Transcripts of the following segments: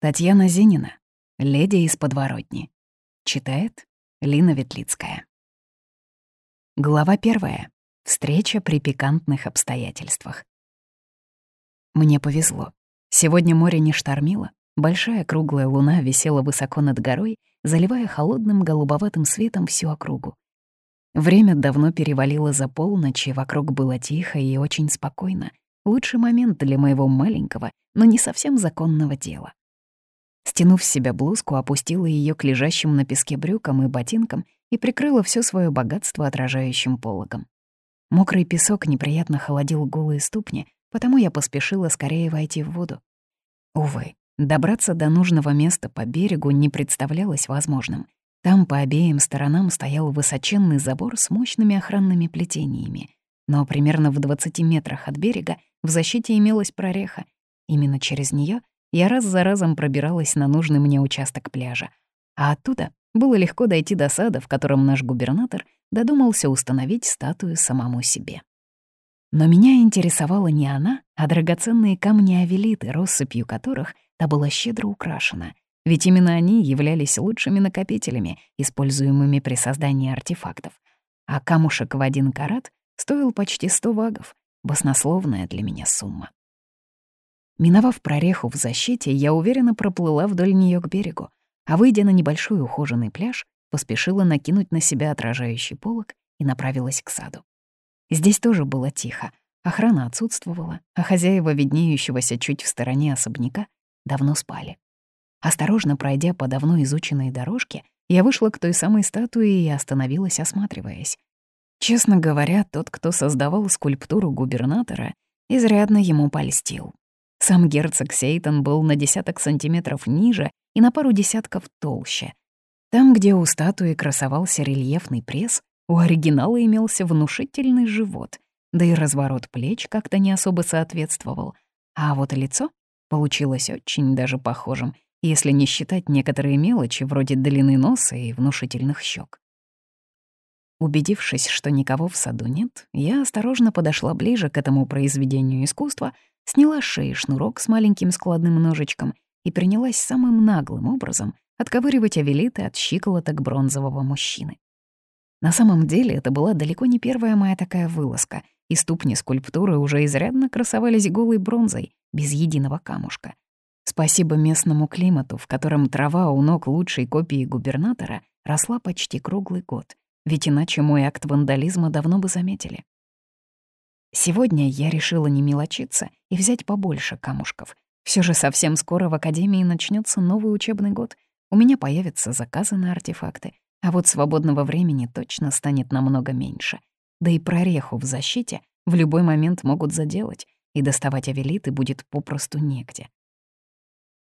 Татьяна Зинина, «Леди из подворотни». Читает Лина Ветлицкая. Глава первая. Встреча при пикантных обстоятельствах. Мне повезло. Сегодня море не штормило. Большая круглая луна висела высоко над горой, заливая холодным голубоватым светом всю округу. Время давно перевалило за полночь, и вокруг было тихо и очень спокойно. Лучший момент для моего маленького, но не совсем законного дела. Стянув с себя блузку, опустила ее к лежащим на песке брюкам и ботинкам и прикрыла все свое богатство отражающим пологом. Мокрый песок неприятно холодил голые ступни, потому я поспешила скорее войти в воду. Увы, добраться до нужного места по берегу не представлялось возможным. Там по обеим сторонам стоял высоченный забор с мощными охранными плетениями. Но примерно в 20 метрах от берега в защите имелась прореха. Именно через нее я раз за разом пробиралась на нужный мне участок пляжа. А оттуда было легко дойти до сада, в котором наш губернатор додумался установить статую самому себе. Но меня интересовала не она, а драгоценные камни авелиты, россыпью которых та была щедро украшена, ведь именно они являлись лучшими накопителями, используемыми при создании артефактов. А камушек в один карат стоил почти сто вагов, баснословная для меня сумма. Миновав прореху в защите, я уверенно проплыла вдоль нее к берегу, а выйдя на небольшой ухоженный пляж, поспешила накинуть на себя отражающий полог и направилась к саду. Здесь тоже было тихо, охрана отсутствовала, а хозяева виднеющегося чуть в стороне особняка давно спали. Осторожно пройдя по давно изученной дорожке, я вышла к той самой статуе и остановилась, осматриваясь. Честно говоря, тот, кто создавал скульптуру губернатора, изрядно ему польстил. Сам герцог Сейтон был на десяток сантиметров ниже и на пару десятков толще. Там, где у статуи красовался рельефный пресс, у оригинала имелся внушительный живот, да и разворот плеч как-то не особо соответствовал. А вот лицо получилось очень даже похожим, если не считать некоторые мелочи вроде длины носа и внушительных щек. Убедившись, что никого в саду нет, я осторожно подошла ближе к этому произведению искусства — сняла с шеи шнурок с маленьким складным ножичком и принялась самым наглым образом отковыривать авелиты от щиколоток бронзового мужчины. На самом деле это была далеко не первая моя такая вылазка, и ступни скульптуры уже изрядно красовались голой бронзой, без единого камушка. Спасибо местному климату, в котором трава у ног лучшей копии губернатора росла почти круглый год, ведь иначе мой акт вандализма давно бы заметили. Сегодня я решила не мелочиться и взять побольше камушков. Все же совсем скоро в Академии начнется новый учебный год. У меня появятся заказы на артефакты, а вот свободного времени точно станет намного меньше. Да и прореху в защите в любой момент могут заделать, и доставать авелиты будет попросту негде.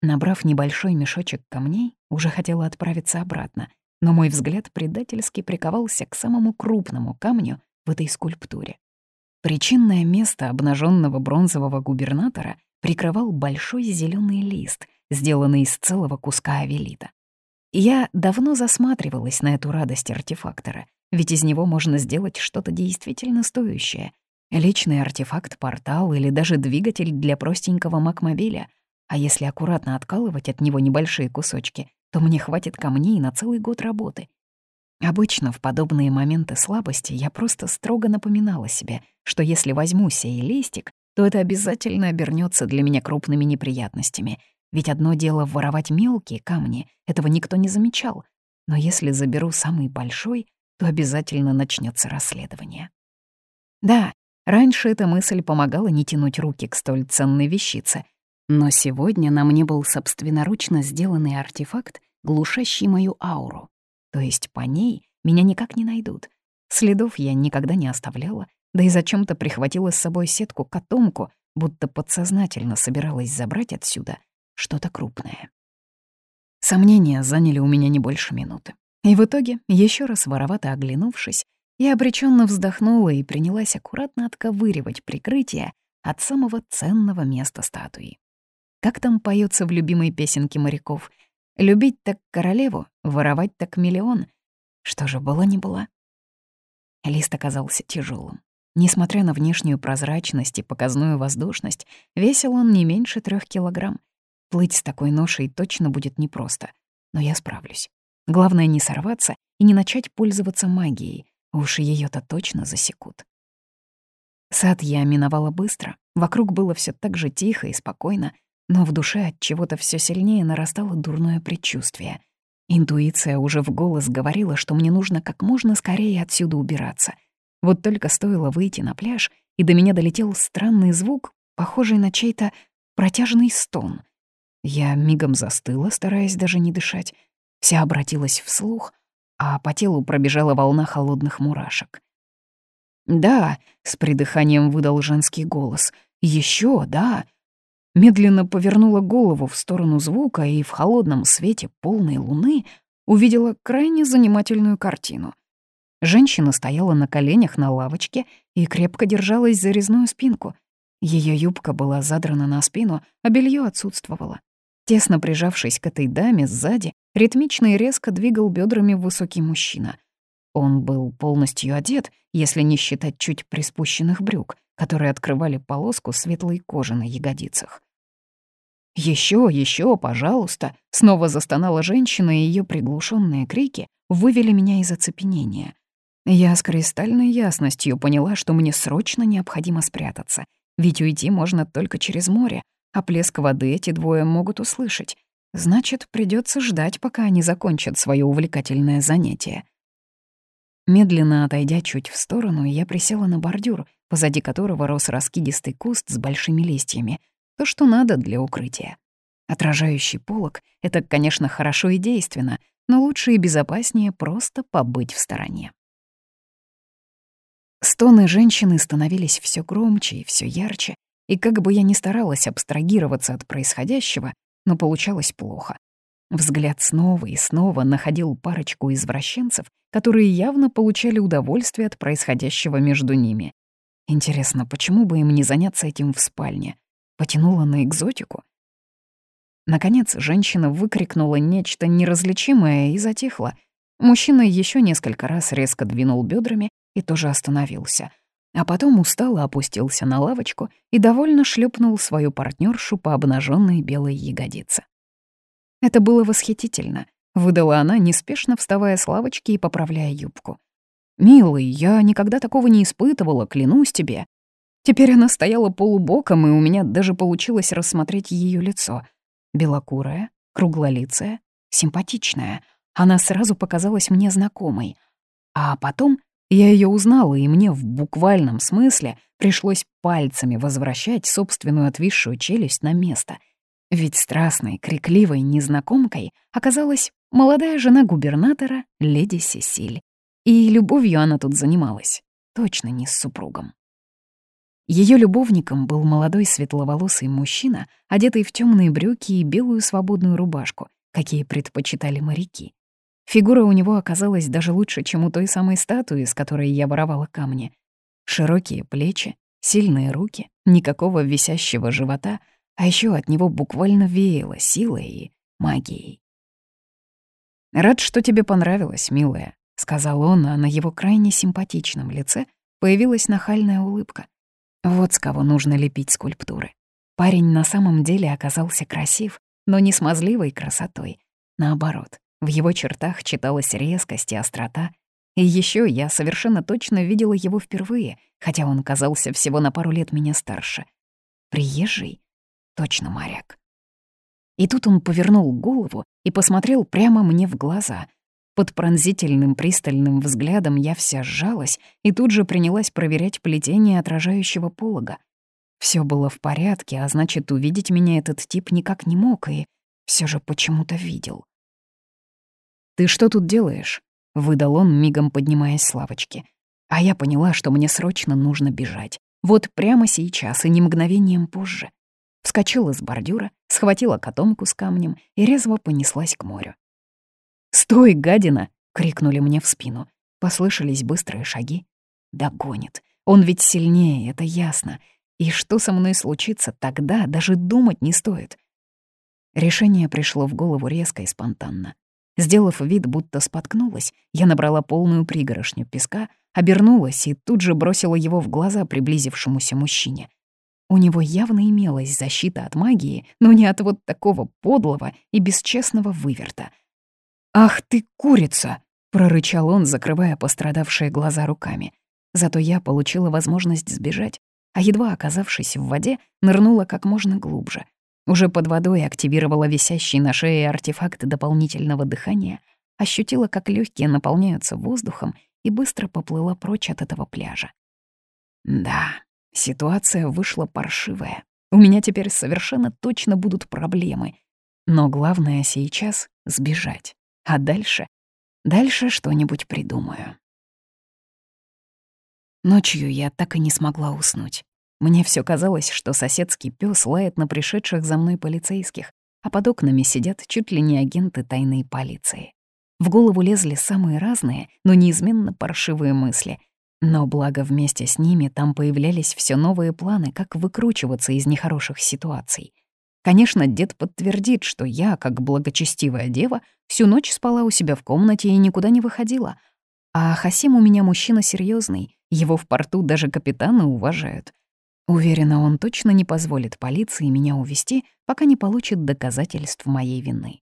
Набрав небольшой мешочек камней, уже хотела отправиться обратно, но мой взгляд предательски приковался к самому крупному камню в этой скульптуре. Причинное место обнаженного бронзового губернатора прикрывал большой зеленый лист, сделанный из целого куска авелита. Я давно засматривалась на эту радость артефактора, ведь из него можно сделать что-то действительно стоящее. Личный артефакт-портал или даже двигатель для простенького макмобиля. А если аккуратно откалывать от него небольшие кусочки, то мне хватит камней на целый год работы. Обычно в подобные моменты слабости я просто строго напоминала себе, что если возьму сей листик, то это обязательно обернется для меня крупными неприятностями. Ведь одно дело воровать мелкие камни, этого никто не замечал. Но если заберу самый большой, то обязательно начнется расследование. Да, раньше эта мысль помогала не тянуть руки к столь ценной вещице, но сегодня на мне был собственноручно сделанный артефакт, глушащий мою ауру. То есть по ней меня никак не найдут. Следов я никогда не оставляла, да и зачем-то прихватила с собой сетку-котомку, будто подсознательно собиралась забрать отсюда что-то крупное. Сомнения заняли у меня не больше минуты. И в итоге, еще раз воровато оглянувшись, я обреченно вздохнула и принялась аккуратно отковыривать прикрытие от самого ценного места статуи. Как там поется в любимой песенке моряков — Любить так королеву, воровать так миллион. Что же было не было? Лист оказался тяжелым. Несмотря на внешнюю прозрачность и показную воздушность, весил он не меньше трех килограмм. Плыть с такой ношей точно будет непросто, но я справлюсь. Главное не сорваться и не начать пользоваться магией, уж ее то точно засекут. Сад я миновала быстро, вокруг было все так же тихо и спокойно, но в душе от чего-то все сильнее нарастало дурное предчувствие. Интуиция уже в голос говорила, что мне нужно как можно скорее отсюда убираться. Вот только стоило выйти на пляж, и до меня долетел странный звук, похожий на чей-то протяжный стон. Я мигом застыла, стараясь даже не дышать. Вся обратилась вслух, а по телу пробежала волна холодных мурашек. «Да», — с придыханием выдал женский голос. Еще, да». Медленно повернула голову в сторону звука и в холодном свете полной луны увидела крайне занимательную картину. Женщина стояла на коленях на лавочке и крепко держалась за резную спинку. Ее юбка была задрана на спину, а белье отсутствовало. Тесно прижавшись к этой даме сзади, ритмично и резко двигал бедрами высокий мужчина. Он был полностью одет, если не считать чуть приспущенных брюк, которые открывали полоску светлой кожи на ягодицах. Еще, еще, пожалуйста!» — снова застонала женщина, и ее приглушенные крики вывели меня из оцепенения. Я с кристальной ясностью поняла, что мне срочно необходимо спрятаться, ведь уйти можно только через море, а плеск воды эти двое могут услышать. Значит, придется ждать, пока они закончат свое увлекательное занятие. Медленно отойдя чуть в сторону, я присела на бордюр, позади которого рос раскидистый куст с большими листьями, то, что надо для укрытия. Отражающий полог — это, конечно, хорошо и действенно, но лучше и безопаснее просто побыть в стороне. Стоны женщины становились все громче и все ярче, и как бы я ни старалась абстрагироваться от происходящего, но получалось плохо. Взгляд снова и снова находил парочку извращенцев, которые явно получали удовольствие от происходящего между ними. Интересно, почему бы им не заняться этим в спальне? Потянула на экзотику? Наконец, женщина выкрикнула нечто неразличимое и затихла. Мужчина еще несколько раз резко двинул бедрами и тоже остановился — а потом устало опустился на лавочку и довольно шлепнул свою партнершу по обнаженной белой ягодице. Это было восхитительно, выдала она, неспешно вставая с лавочки и поправляя юбку. «Милый, я никогда такого не испытывала, клянусь тебе». Теперь она стояла полубоком, и у меня даже получилось рассмотреть ее лицо. Белокурая, круглолицая, симпатичная. Она сразу показалась мне знакомой. А потом я ее узнала, и мне в буквальном смысле пришлось пальцами возвращать собственную отвисшую челюсть на место. Ведь страстной, крикливой незнакомкой оказалась молодая жена губернатора, леди Сесиль. И любовью она тут занималась, точно не с супругом. Ее любовником был молодой светловолосый мужчина, одетый в темные брюки и белую свободную рубашку, какие предпочитали моряки. Фигура у него оказалась даже лучше, чем у той самой статуи, с которой я воровала камни. Широкие плечи, сильные руки, никакого висящего живота, а еще от него буквально веяло силой и магией. «Рад, что тебе понравилось, милая», — сказал он, а на его крайне симпатичном лице появилась нахальная улыбка. Вот с кого нужно лепить скульптуры. Парень на самом деле оказался красив, но не смазливой красотой. Наоборот, в его чертах читалась резкость и острота. И еще я совершенно точно видела его впервые, хотя он казался всего на пару лет меня старше. Приезжий? Точно моряк. И тут он повернул голову и посмотрел прямо мне в глаза. Под пронзительным пристальным взглядом я вся сжалась и тут же принялась проверять плетение отражающего полога. Все было в порядке, а значит, увидеть меня этот тип никак не мог и все же почему-то видел. «Ты что тут делаешь?» — выдал он, мигом поднимаясь с лавочки. А я поняла, что мне срочно нужно бежать. Вот прямо сейчас и не мгновением позже. Вскочила с бордюра, схватила котомку с камнем и резво понеслась к морю. «Стой, гадина!» — крикнули мне в спину. Послышались быстрые шаги. Догонит. Он ведь сильнее, это ясно. И что со мной случится тогда, даже думать не стоит. Решение пришло в голову резко и спонтанно. Сделав вид, будто споткнулась, я набрала полную пригорошню песка, обернулась и тут же бросила его в глаза приблизившемуся мужчине. У него явно имелась защита от магии, но не от вот такого подлого и бесчестного выверта. «Ах ты, курица!» — прорычал он, закрывая пострадавшие глаза руками. Зато я получила возможность сбежать, а едва оказавшись в воде, нырнула как можно глубже. Уже под водой активировала висящий на шее артефакт дополнительного дыхания, ощутила, как легкие наполняются воздухом и быстро поплыла прочь от этого пляжа. Да, ситуация вышла паршивая. У меня теперь совершенно точно будут проблемы. Но главное сейчас — сбежать. А дальше? Дальше что-нибудь придумаю. Ночью я так и не смогла уснуть. Мне все казалось, что соседский пес лает на пришедших за мной полицейских, а под окнами сидят чуть ли не агенты тайной полиции. В голову лезли самые разные, но неизменно паршивые мысли. Но благо вместе с ними там появлялись все новые планы, как выкручиваться из нехороших ситуаций. Конечно, дед подтвердит, что я, как благочестивая дева, всю ночь спала у себя в комнате и никуда не выходила. А Хасим у меня мужчина серьезный, его в порту даже капитаны уважают. Уверена, он точно не позволит полиции меня увести, пока не получит доказательств моей вины.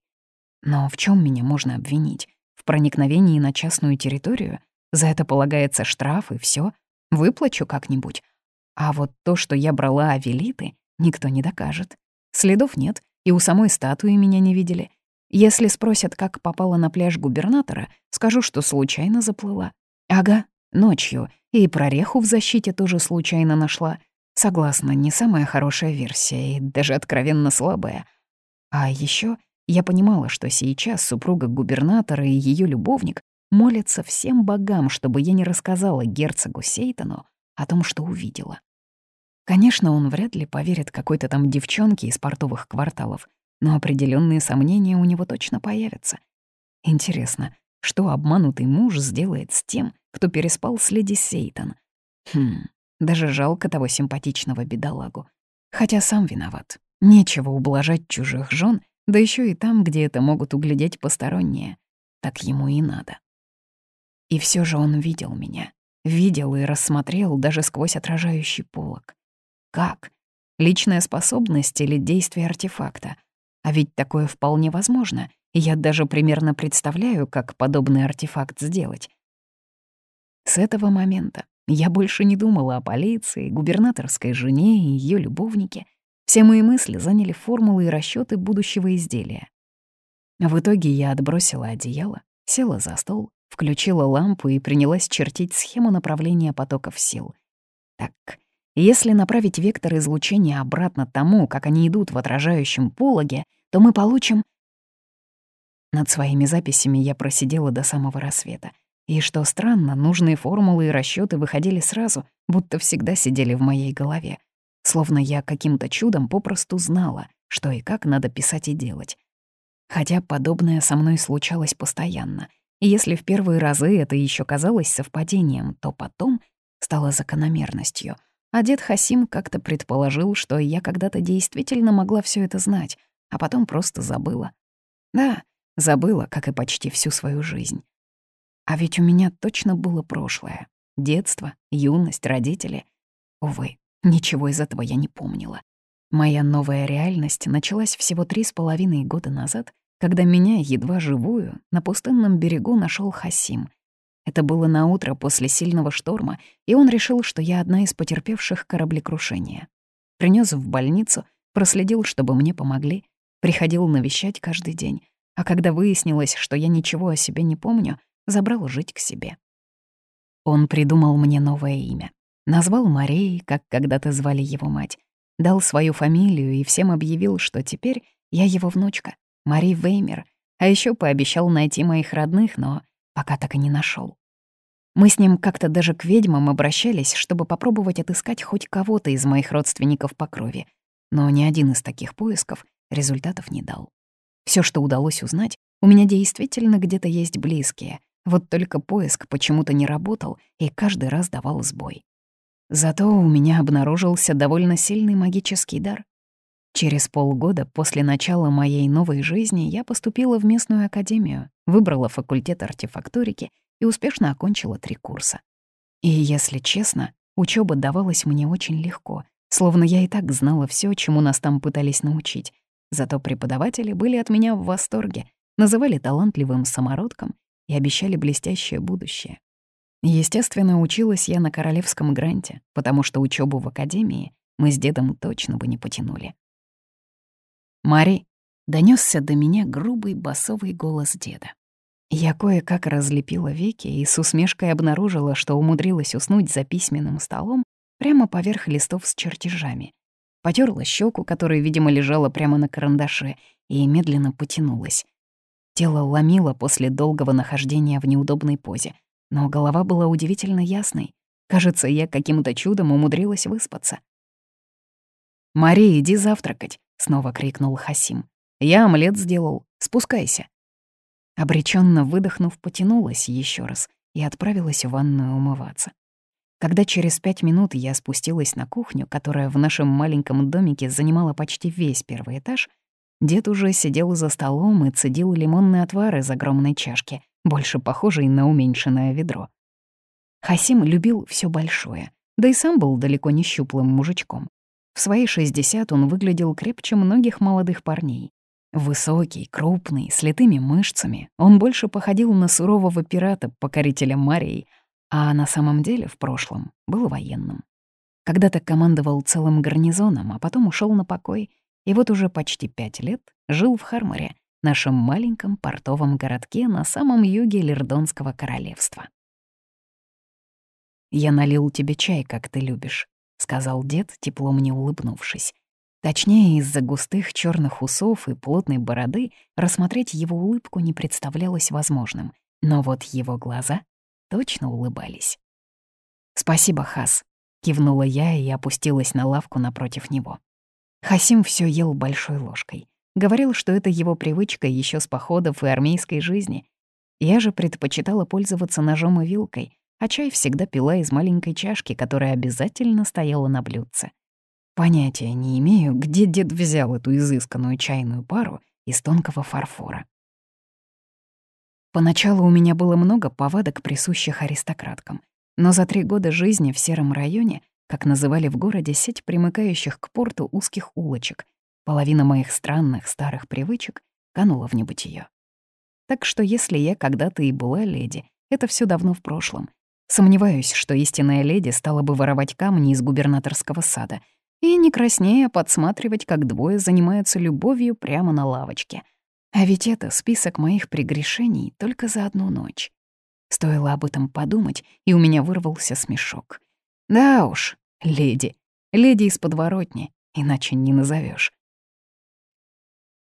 Но в чем меня можно обвинить? В проникновении на частную территорию? За это полагается штраф и все. Выплачу как-нибудь. А вот то, что я брала авелиты, никто не докажет. Следов нет, и у самой статуи меня не видели. Если спросят, как попала на пляж губернатора, скажу, что случайно заплыла. Ага, ночью, и прореху в защите тоже случайно нашла. Согласна, не самая хорошая версия и даже откровенно слабая. А еще я понимала, что сейчас супруга губернатора и ее любовник молятся всем богам, чтобы я не рассказала герцогу Сейтону о том, что увидела. Конечно, он вряд ли поверит какой-то там девчонке из портовых кварталов, но определенные сомнения у него точно появятся. Интересно, что обманутый муж сделает с тем, кто переспал с леди Сейтон? Хм, даже жалко того симпатичного бедолагу. Хотя сам виноват. Нечего ублажать чужих жен, да еще и там, где это могут углядеть посторонние. Так ему и надо. И все же он видел меня. Видел и рассмотрел даже сквозь отражающий полог. Как? Личная способность или действие артефакта? А ведь такое вполне возможно, я даже примерно представляю, как подобный артефакт сделать. С этого момента я больше не думала о полиции, губернаторской жене и ее любовнике. Все мои мысли заняли формулы и расчеты будущего изделия. В итоге я отбросила одеяло, села за стол, включила лампу и принялась чертить схему направления потоков сил. Так, если направить вектор излучения обратно тому, как они идут в отражающем пологе, то мы получим... Над своими записями я просидела до самого рассвета — и что странно, нужные формулы и расчеты выходили сразу, будто всегда сидели в моей голове. Словно я каким-то чудом попросту знала, что и как надо писать и делать. Хотя подобное со мной случалось постоянно. И если в первые разы это еще казалось совпадением, то потом стало закономерностью. А дед Хасим как-то предположил, что я когда-то действительно могла все это знать, а потом просто забыла. Да, забыла, как и почти всю свою жизнь. А ведь у меня точно было прошлое. Детство, юность, родители. Увы, ничего из этого я не помнила. Моя новая реальность началась всего три с половиной года назад, когда меня, едва живую, на пустынном берегу нашел Хасим. Это было на утро после сильного шторма, и он решил, что я одна из потерпевших кораблекрушения. Принес в больницу, проследил, чтобы мне помогли, приходил навещать каждый день. А когда выяснилось, что я ничего о себе не помню, забрал жить к себе. Он придумал мне новое имя. Назвал Марией, как когда-то звали его мать. Дал свою фамилию и всем объявил, что теперь я его внучка, Мари Веймер, а еще пообещал найти моих родных, но пока так и не нашел. Мы с ним как-то даже к ведьмам обращались, чтобы попробовать отыскать хоть кого-то из моих родственников по крови, но ни один из таких поисков результатов не дал. Все, что удалось узнать, у меня действительно где-то есть близкие, вот только поиск почему-то не работал и каждый раз давал сбой. Зато у меня обнаружился довольно сильный магический дар. Через полгода после начала моей новой жизни я поступила в местную академию, выбрала факультет артефакторики и успешно окончила три курса. И, если честно, учеба давалась мне очень легко, словно я и так знала все, чему нас там пытались научить. Зато преподаватели были от меня в восторге, называли талантливым самородком и обещали блестящее будущее. Естественно, училась я на королевском гранте, потому что учебу в академии мы с дедом точно бы не потянули. «Мари!» — донесся до меня грубый басовый голос деда. Я кое-как разлепила веки и с усмешкой обнаружила, что умудрилась уснуть за письменным столом прямо поверх листов с чертежами. Потерла щеку, которая, видимо, лежала прямо на карандаше, и медленно потянулась. Тело ломило после долгого нахождения в неудобной позе, но голова была удивительно ясной. Кажется, я каким-то чудом умудрилась выспаться. «Мария, иди завтракать!» — снова крикнул Хасим. «Я омлет сделал. Спускайся!» Обреченно выдохнув, потянулась еще раз и отправилась в ванную умываться. Когда через пять минут я спустилась на кухню, которая в нашем маленьком домике занимала почти весь первый этаж, дед уже сидел за столом и цедил лимонный отвар из огромной чашки, больше похожей на уменьшенное ведро. Хасим любил все большое, да и сам был далеко не щуплым мужичком. В свои 60 он выглядел крепче многих молодых парней. Высокий, крупный, с литыми мышцами, он больше походил на сурового пирата, покорителя Марии, а на самом деле в прошлом был военным. Когда-то командовал целым гарнизоном, а потом ушел на покой, и вот уже почти пять лет жил в Харморе, нашем маленьком портовом городке на самом юге Лирдонского королевства. «Я налил тебе чай, как ты любишь», — сказал дед, тепло мне улыбнувшись. Точнее, из-за густых черных усов и плотной бороды рассмотреть его улыбку не представлялось возможным, но вот его глаза точно улыбались. «Спасибо, Хас», — кивнула я и опустилась на лавку напротив него. Хасим все ел большой ложкой. Говорил, что это его привычка еще с походов и армейской жизни. Я же предпочитала пользоваться ножом и вилкой, а чай всегда пила из маленькой чашки, которая обязательно стояла на блюдце. Понятия не имею, где дед взял эту изысканную чайную пару из тонкого фарфора. Поначалу у меня было много повадок, присущих аристократкам, но за три года жизни в сером районе, как называли в городе сеть примыкающих к порту узких улочек, половина моих странных старых привычек канула в небытие. Так что если я когда-то и была леди, это все давно в прошлом. Сомневаюсь, что истинная леди стала бы воровать камни из губернаторского сада — и не краснея подсматривать, как двое занимаются любовью прямо на лавочке. А ведь это список моих прегрешений только за одну ночь. Стоило об этом подумать, и у меня вырвался смешок. Да уж, леди, леди из подворотни, иначе не назовешь.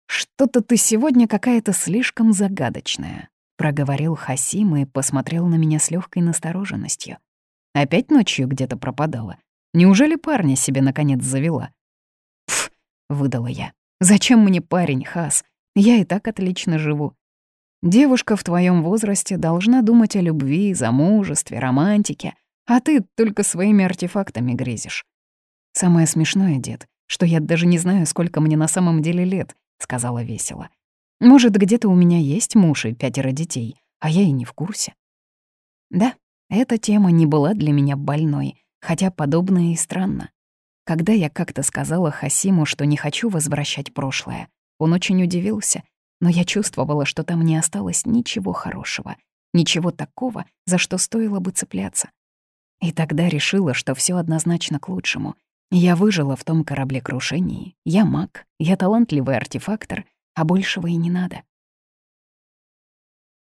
«Что-то ты сегодня какая-то слишком загадочная», — проговорил Хасим и посмотрел на меня с легкой настороженностью. «Опять ночью где-то пропадала? Неужели парня себе наконец завела? Пф, выдала я. Зачем мне парень, Хас? Я и так отлично живу. Девушка в твоем возрасте должна думать о любви, замужестве, романтике, а ты только своими артефактами грезишь. Самое смешное, дед, что я даже не знаю, сколько мне на самом деле лет, сказала весело. Может, где-то у меня есть муж и пятеро детей, а я и не в курсе. Да, эта тема не была для меня больной, хотя подобное и странно. Когда я как-то сказала Хасиму, что не хочу возвращать прошлое, он очень удивился, но я чувствовала, что там не осталось ничего хорошего, ничего такого, за что стоило бы цепляться. И тогда решила, что все однозначно к лучшему. Я выжила в том кораблекрушении, я маг, я талантливый артефактор, а большего и не надо.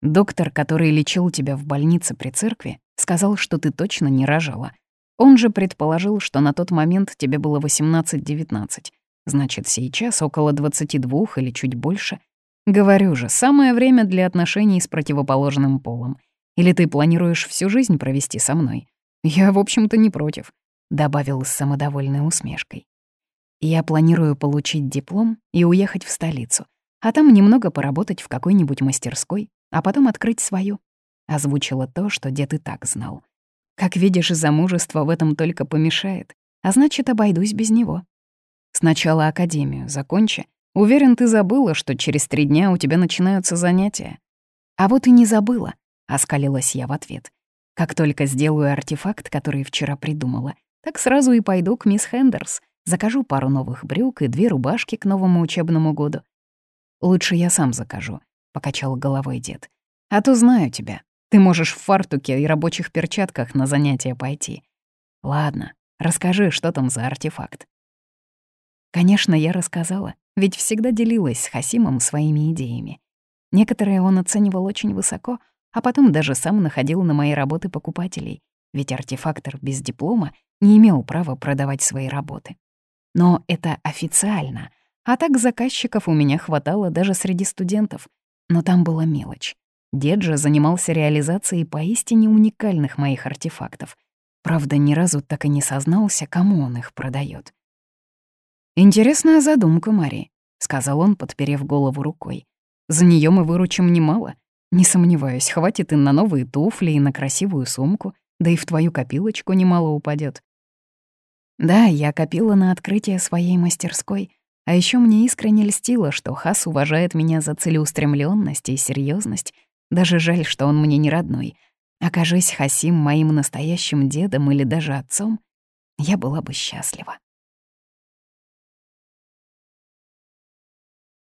Доктор, который лечил тебя в больнице при церкви, сказал, что ты точно не рожала, он же предположил, что на тот момент тебе было 18-19. Значит, сейчас около 22 или чуть больше. Говорю же, самое время для отношений с противоположным полом. Или ты планируешь всю жизнь провести со мной? Я, в общем-то, не против», — добавил с самодовольной усмешкой. «Я планирую получить диплом и уехать в столицу, а там немного поработать в какой-нибудь мастерской, а потом открыть свою», — озвучила то, что дед и так знал. Как видишь, замужество в этом только помешает, а значит, обойдусь без него. Сначала академию закончи. Уверен, ты забыла, что через три дня у тебя начинаются занятия. А вот и не забыла, — оскалилась я в ответ. Как только сделаю артефакт, который вчера придумала, Так сразу и пойду к мисс Хендерс, закажу пару новых брюк и две рубашки к новому учебному году. «Лучше я сам закажу», — покачал головой дед. «А то знаю тебя. Ты можешь в фартуке и рабочих перчатках на занятия пойти. Ладно, расскажи, что там за артефакт». Конечно, я рассказала, ведь всегда делилась с Хасимом своими идеями. Некоторые он оценивал очень высоко, а потом даже сам находил на мои работы покупателей, ведь артефактор без диплома не имел права продавать свои работы. Но это официально, а так заказчиков у меня хватало даже среди студентов. Но там была мелочь. Дед же занимался реализацией поистине уникальных моих артефактов. Правда, ни разу так и не сознался, кому он их продает. «Интересная задумка, Мари», — сказал он, подперев голову рукой. «За нее мы выручим немало. Не сомневаюсь, хватит и на новые туфли, и на красивую сумку, да и в твою копилочку немало упадет. Да, я копила на открытие своей мастерской, а еще мне искренне льстило, что Хас уважает меня за целеустремленность и серьезность, даже жаль, что он мне не родной. Окажись Хасим моим настоящим дедом или даже отцом, я была бы счастлива.